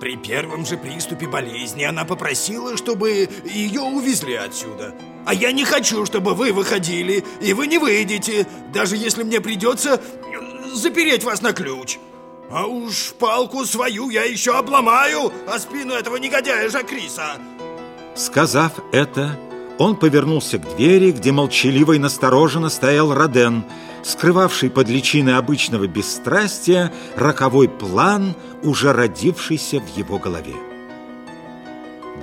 При первом же приступе болезни она попросила, чтобы ее увезли отсюда. А я не хочу, чтобы вы выходили, и вы не выйдете, даже если мне придется запереть вас на ключ. А уж палку свою я еще обломаю, а спину этого негодяя Жакриса. Сказав это, он повернулся к двери, где молчаливо и настороженно стоял Роден, скрывавший под личиной обычного бесстрастия роковой план, уже родившийся в его голове.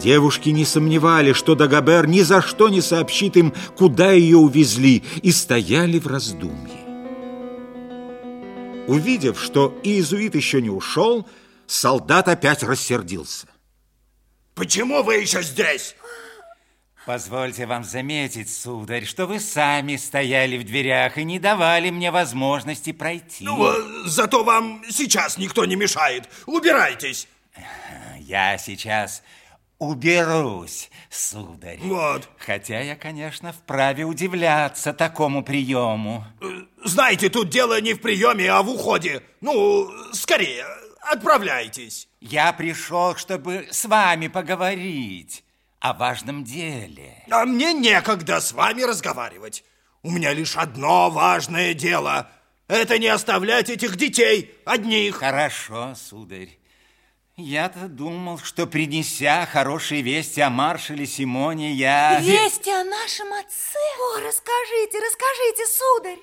Девушки не сомневали, что Дагобер ни за что не сообщит им, куда ее увезли, и стояли в раздумье. Увидев, что иезуит еще не ушел, солдат опять рассердился. Почему вы еще здесь? Позвольте вам заметить, сударь, что вы сами стояли в дверях и не давали мне возможности пройти. Ну, зато вам сейчас никто не мешает. Убирайтесь. Я сейчас уберусь, сударь. Вот. Хотя я, конечно, вправе удивляться такому приему. Знаете, тут дело не в приеме, а в уходе. Ну, скорее, отправляйтесь. Я пришел, чтобы с вами поговорить о важном деле. А мне некогда с вами разговаривать. У меня лишь одно важное дело. Это не оставлять этих детей одних. Хорошо, сударь. Я-то думал, что принеся хорошие вести о маршале Симоне, я... Вести о нашем отце? О, расскажите, расскажите, сударь.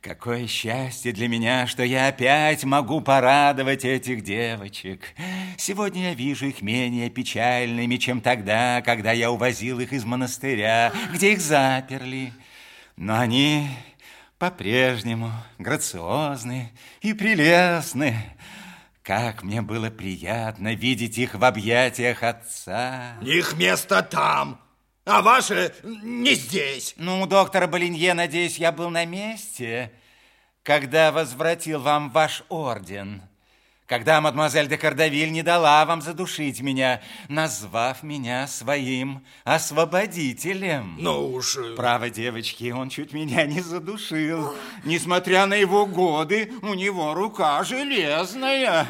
Какое счастье для меня, что я опять могу порадовать этих девочек. Сегодня я вижу их менее печальными, чем тогда, когда я увозил их из монастыря, где их заперли. Но они по-прежнему грациозны и прелестны. Как мне было приятно видеть их в объятиях отца. Их место там, а ваше не здесь. Ну, доктора Болинье, надеюсь, я был на месте, когда возвратил вам ваш орден. Когда мадемуазель де Кардавиль не дала вам задушить меня, назвав меня своим освободителем. Ну уж... Э, Право, девочки, он чуть меня не задушил. Несмотря на его годы, у него рука железная.